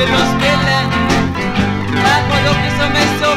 se los pela, bajo lo que somos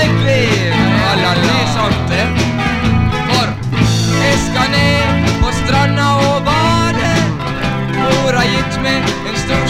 lykkeliv og landisholte. For jeg skal ned på stranda og bade. Mor har gitt meg en stor